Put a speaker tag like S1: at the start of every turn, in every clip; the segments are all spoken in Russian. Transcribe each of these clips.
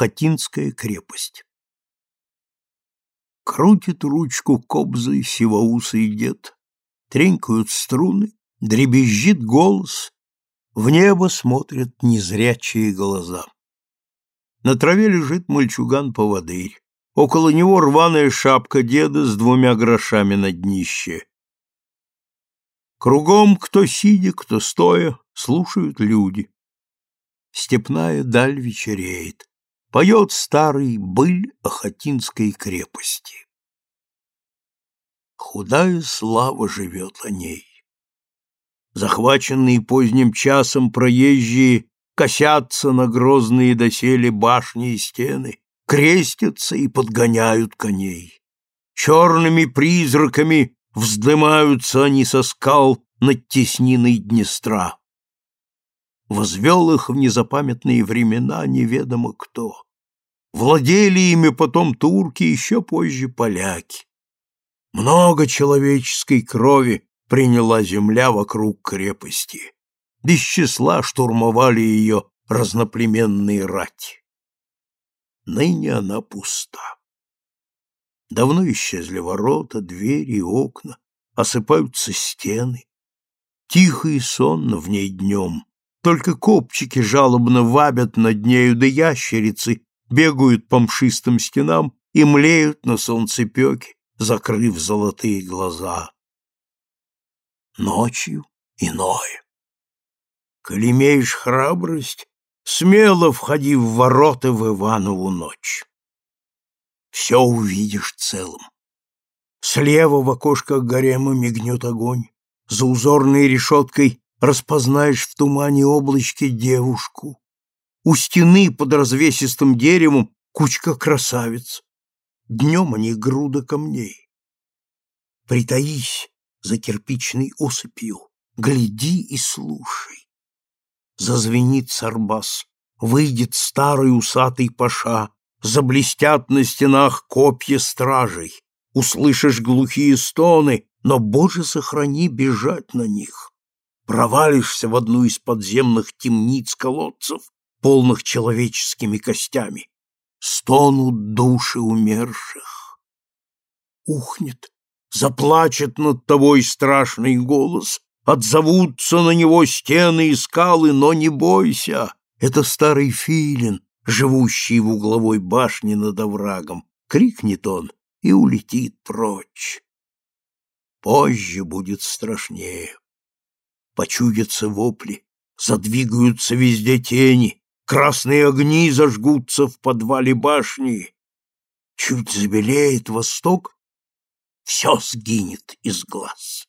S1: Ахатинская крепость. Крутит ручку кобзой сивоусый дед, Тренькают струны, дребезжит голос, В небо смотрят незрячие глаза. На траве лежит мальчуган-поводырь. Около него рваная шапка деда с двумя грошами на днище. Кругом, кто сидя, кто стоя, слушают люди. Степная даль вечереет. Поет старый быль Ахатинской крепости. Худая слава живет о ней. Захваченные поздним часом проезжие косятся на грозные доселе башни и стены, крестятся и подгоняют коней. Черными призраками вздымаются они со скал над тесниной Днестра. Возвел их в незапамятные времена неведомо кто. Владели ими потом турки, еще позже поляки. Много человеческой крови приняла земля вокруг крепости. Без числа штурмовали ее разноплеменные рати. Ныне она пуста. Давно исчезли ворота, двери и окна, осыпаются стены. Тихо и сонно в ней днем, только копчики жалобно вабят над нею, да ящерицы бегают по мшистым стенам и млеют на солнцепеке, закрыв золотые глаза. Ночью иное. Коли имеешь храбрость, смело входи в ворота в Иванову ночь. Все увидишь целым. Слева в окошках гарема мигнет огонь. За узорной решеткой распознаешь в тумане облачке девушку. У стены под развесистым деревом кучка красавиц. Днем они груда камней. Притаись за кирпичной осыпью, гляди и слушай. Зазвенит сарбас, выйдет старый усатый паша, заблестят на стенах копья стражей, услышишь глухие стоны, но, Боже, сохрани бежать на них провалишься в одну из подземных темниц-колодцев, полных человеческими костями. Стонут души умерших. Ухнет, заплачет над тобой страшный голос, отзовутся на него стены и скалы, но не бойся, это старый филин, живущий в угловой башне над оврагом. Крикнет он и улетит прочь. Позже будет страшнее почудятся вопли, задвигаются везде тени, красные огни зажгутся в подвале башни. Чуть забелеет восток, все сгинет из глаз.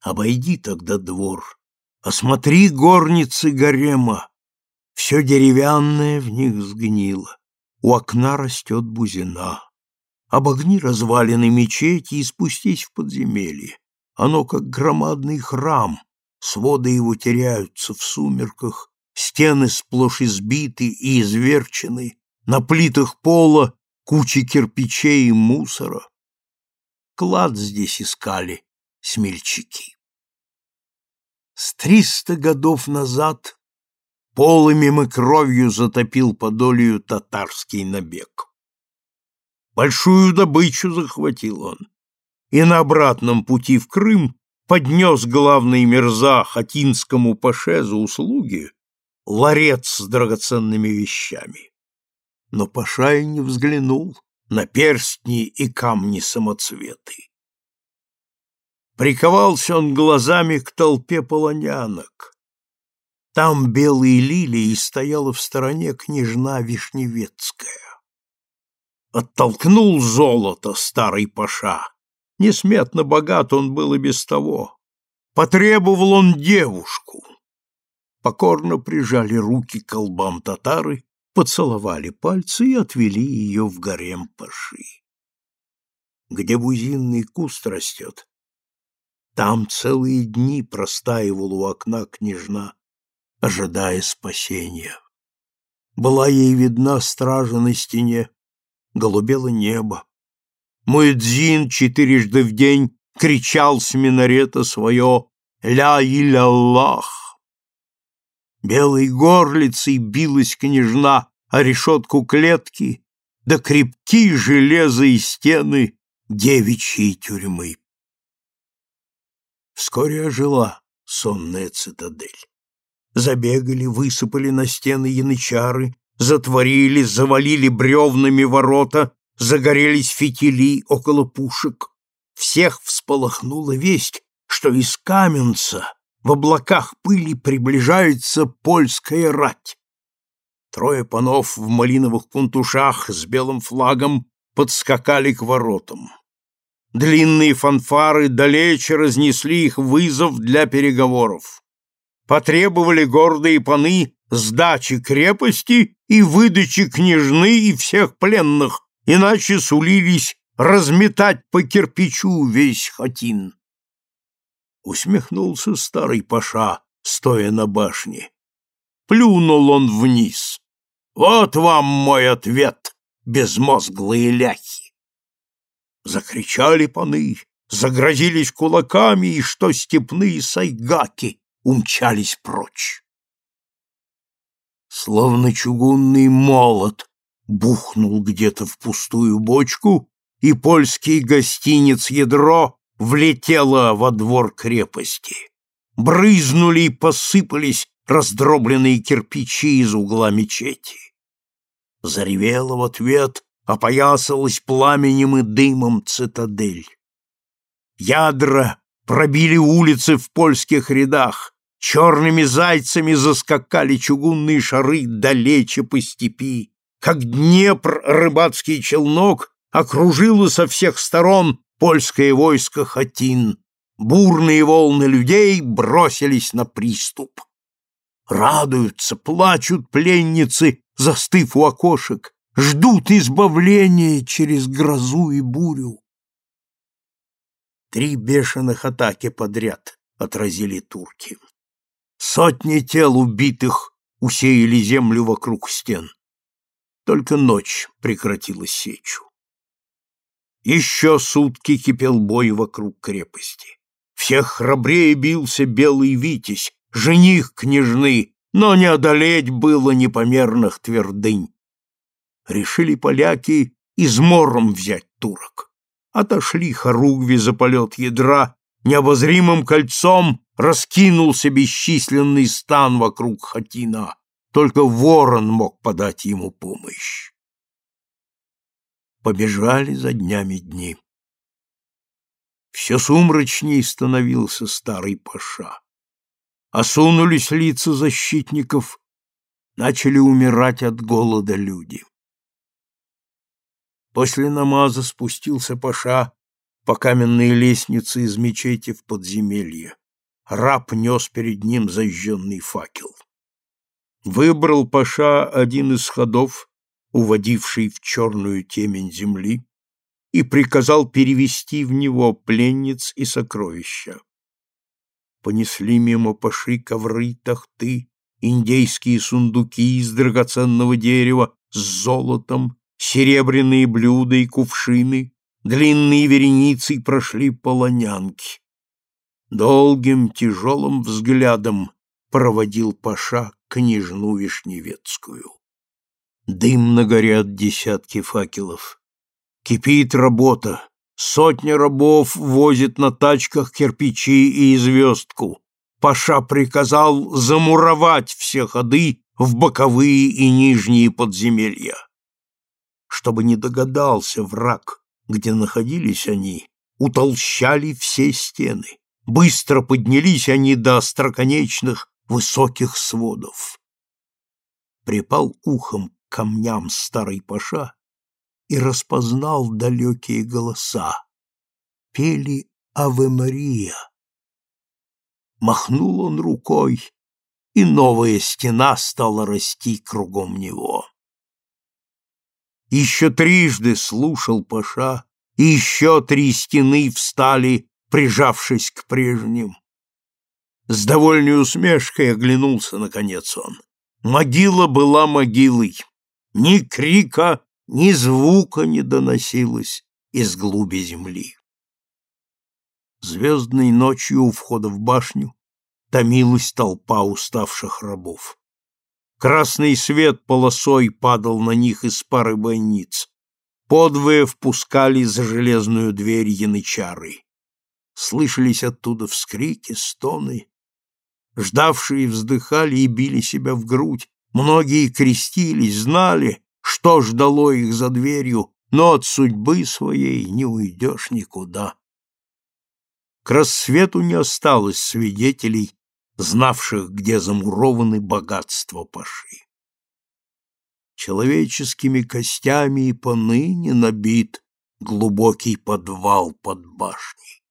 S1: Обойди тогда двор, осмотри горницы гарема, все деревянное в них сгнило, у окна растет бузина. Обогни развалины мечети и спустись в подземелье. Оно как громадный храм, своды его теряются в сумерках, стены сплошь избиты и изверчены, на плитах пола кучи кирпичей и мусора. Клад здесь искали смельчаки. С триста годов назад полымем и кровью затопил Подолью татарский набег. Большую добычу захватил он и на обратном пути в Крым поднес главный мерза Хатинскому паше за услуги ларец с драгоценными вещами. Но паша и не взглянул на перстни и камни самоцветы. Приковался он глазами к толпе полонянок. Там белые лилии стояла в стороне княжна Вишневецкая. Оттолкнул золото старый паша, Несметно богат он был и без того. Потребовал он девушку. Покорно прижали руки к колбам татары, поцеловали пальцы и отвели ее в гарем паши. Где бузинный куст растет, там целые дни простаивал у окна княжна, ожидая спасения. Была ей видна стража на стене, голубело небо, Муэдзин четырежды в день кричал с минарета свое «Ля-иля-Аллах!». Белой горлицей билась княжна а решетку клетки, да крепки железо и стены девичьей тюрьмы. Вскоре ожила сонная цитадель. Забегали, высыпали на стены янычары, затворили, завалили бревнами ворота, загорелись фитили около пушек. Всех всполохнула весть, что из Каменца в облаках пыли приближается польская рать. Трое панов в малиновых пунтушах с белым флагом подскакали к воротам. Длинные фанфары далече разнесли их вызов для переговоров. Потребовали гордые паны сдачи крепости и выдачи княжны и всех пленных, иначе сулились разметать по кирпичу весь хатин. Усмехнулся старый паша, стоя на башне. Плюнул он вниз. Вот вам мой ответ, безмозглые ляхи. Закричали паны, загрозились кулаками, и что степные сайгаки умчались прочь. Словно чугунный молот бухнул где-то в пустую бочку, и польский гостинец ядро влетело во двор крепости. Брызнули и посыпались раздробленные кирпичи из угла мечети. Заревела в ответ, опоясалась пламенем и дымом цитадель. Ядра пробили улицы в польских рядах, черными зайцами заскакали чугунные шары далече по степи, как Днепр рыбацкий челнок окружило со всех сторон польское войско Хатин. Бурные волны людей бросились на приступ. Радуются, плачут пленницы, застыв у окошек, ждут избавления через грозу и бурю. Три бешеных атаки подряд отразили турки. Сотни тел убитых усеяли землю вокруг стен. Только ночь прекратила сечу. Еще сутки кипел бой вокруг крепости. Всех храбрее бился белый витязь, жених княжны, но не одолеть было непомерных твердынь. Решили поляки измором взять турок. Отошли хоругви за полет ядра, необозримым кольцом раскинулся бесчисленный стан вокруг Хатина. Только ворон мог подать ему помощь побежали за днями дни. Все сумрачней становился старый паша. Осунулись лица защитников, начали умирать от голода люди. После намаза спустился паша по каменной лестнице из мечети в подземелье. Раб нес перед ним зажженный факел. Выбрал паша один из ходов уводивший в черную темень земли, и приказал перевести в него пленниц и сокровища. Понесли мимо паши ковры, тахты, индейские сундуки из драгоценного дерева с золотом, серебряные блюда и кувшины, длинные вереницы прошли полонянки. Долгим тяжелым взглядом проводил Паша княжну Вишневецкую. Дымно горят десятки факелов. Кипит работа. Сотни рабов возят на тачках кирпичи и звездку. Паша приказал замуровать все ходы в боковые и нижние подземелья. Чтобы не догадался враг, где находились они, утолщали все стены. Быстро поднялись они до остроконечных высоких сводов. Припал ухом камням старый паша и распознал далекие голоса. Пели «Аве Мария». Махнул он рукой, и новая стена стала расти кругом него. Еще трижды слушал Паша, и еще три стены встали, прижавшись к прежним. С довольной усмешкой оглянулся, наконец, он. Могила была могилой. Ни крика, ни звука не доносилось из глуби земли. Звездной ночью у входа в башню томилась толпа уставших рабов. Красный свет полосой падал на них из пары бойниц. Подвое впускали за железную дверь янычары. Слышались оттуда вскрики, стоны. Ждавшие вздыхали и били себя в грудь. Многие крестились, знали, что ждало их за дверью, но от судьбы своей не уйдешь никуда. К рассвету не осталось свидетелей, знавших, где замурованы богатства Паши. Человеческими костями и поныне набит глубокий подвал под башней.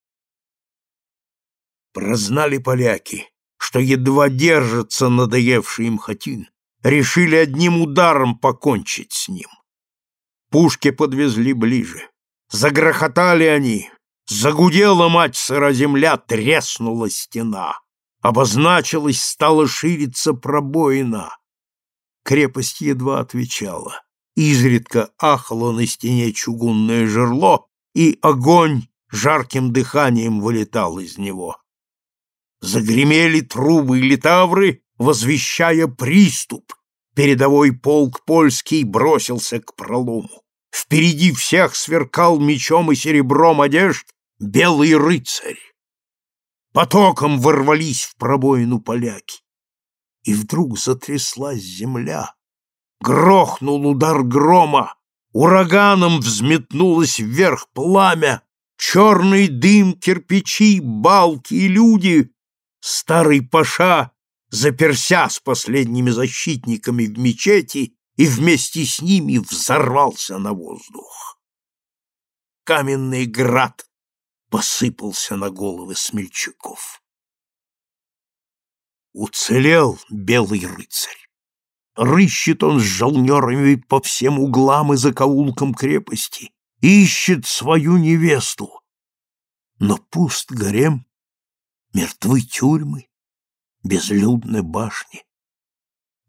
S1: Прознали поляки, что едва держится надоевший им хатин, решили одним ударом покончить с ним. Пушки подвезли ближе. Загрохотали они. Загудела мать сыра земля, треснула стена. Обозначилась, стала шириться пробоина. Крепость едва отвечала. Изредка ахало на стене чугунное жерло, и огонь жарким дыханием вылетал из него. Загремели трубы и литавры, возвещая приступ. Передовой полк польский бросился к пролому. Впереди всех сверкал мечом и серебром одежд белый рыцарь. Потоком ворвались в пробоину поляки. И вдруг затряслась земля. Грохнул удар грома. Ураганом взметнулось вверх пламя. Черный дым, кирпичи, балки и люди Старый паша, заперся с последними защитниками в мечети, и вместе с ними взорвался на воздух. Каменный град посыпался на головы смельчаков. Уцелел белый рыцарь. Рыщет он с жалнерами по всем углам и закоулкам крепости, ищет свою невесту. Но пуст гарем, Мертвы тюрьмы, безлюдны башни.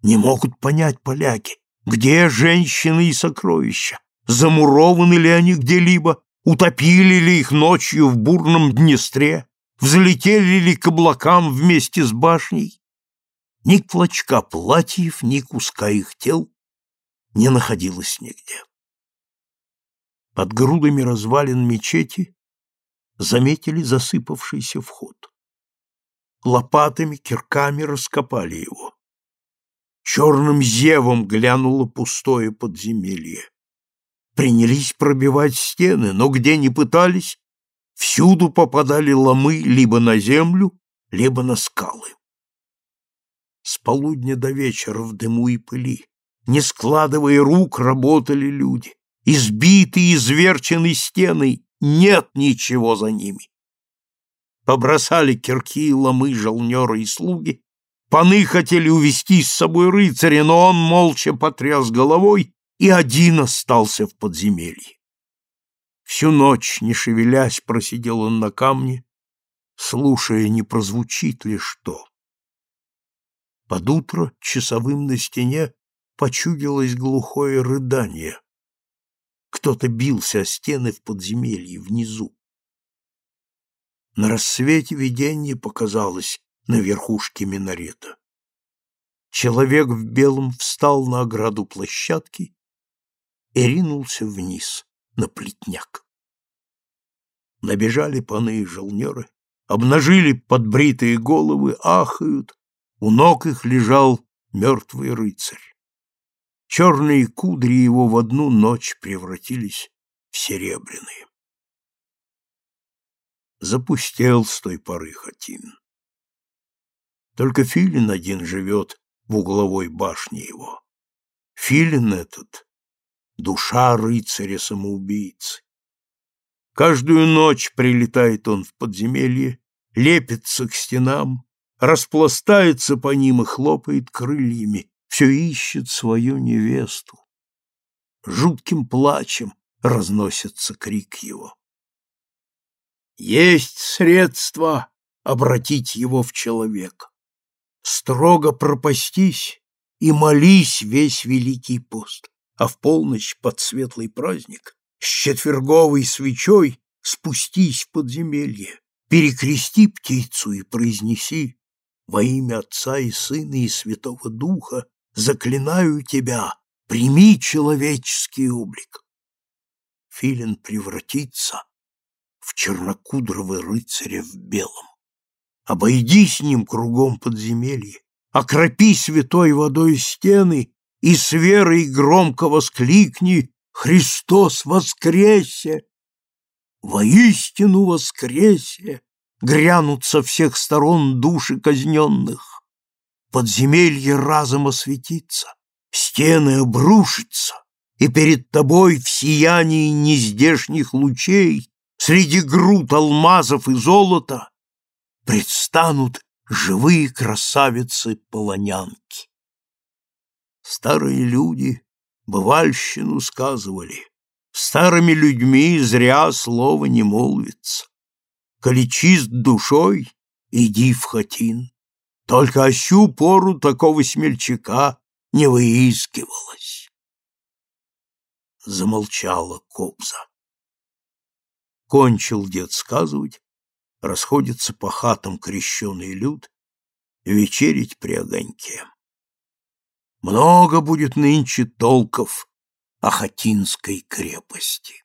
S1: Не могут понять поляки, где женщины и сокровища, замурованы ли они где-либо, утопили ли их ночью в бурном Днестре, взлетели ли к облакам вместе с башней. Ни клочка платьев, ни куска их тел не находилось нигде. Под грудами развалин мечети заметили засыпавшийся вход лопатами, кирками раскопали его. Черным зевом глянуло пустое подземелье. Принялись пробивать стены, но где ни пытались, всюду попадали ломы либо на землю, либо на скалы. С полудня до вечера в дыму и пыли, не складывая рук, работали люди. Избитые, изверчены стены, нет ничего за ними побросали кирки, ломы, жалнеры и слуги. Паны хотели увести с собой рыцаря, но он молча потряс головой и один остался в подземелье. Всю ночь, не шевелясь, просидел он на камне, слушая, не прозвучит ли что. Под утро часовым на стене почудилось глухое рыдание. Кто-то бился о стены в подземелье внизу. На рассвете видение показалось на верхушке минарета. Человек в белом встал на ограду площадки и ринулся вниз, на плетняк. Набежали паны и желнеры, обнажили подбритые головы, ахают, у ног их лежал мертвый рыцарь. Черные кудри его в одну ночь превратились в серебряные запустел с той поры Хатин. Только Филин один живет в угловой башне его. Филин этот — душа рыцаря-самоубийцы. Каждую ночь прилетает он в подземелье, лепится к стенам, распластается по ним и хлопает крыльями, все ищет свою невесту. Жутким плачем разносится крик его. Есть средство обратить его в человека. Строго пропастись и молись весь Великий пост, а в полночь под светлый праздник с четверговой свечой спустись в подземелье, перекрести птицу и произнеси во имя Отца и Сына и Святого Духа заклинаю тебя, прими человеческий облик. Филин превратится в чернокудрого рыцаря в белом. Обойди с ним кругом подземелье, окропи святой водой стены и с верой громко воскликни «Христос воскресе!» Воистину воскресе! Грянут со всех сторон души казненных. Подземелье разом осветится, стены обрушатся, и перед тобой в сиянии нездешних лучей среди груд алмазов и золота предстанут живые красавицы-полонянки. Старые люди бывальщину сказывали, старыми людьми зря слова не молвится. Коли чист душой, иди в хатин. Только ощу пору такого смельчака не выискивалось. Замолчала Кобза. Кончил дед сказывать, расходится по хатам крещеный люд, вечерить при огоньке. Много будет нынче толков о Хатинской крепости.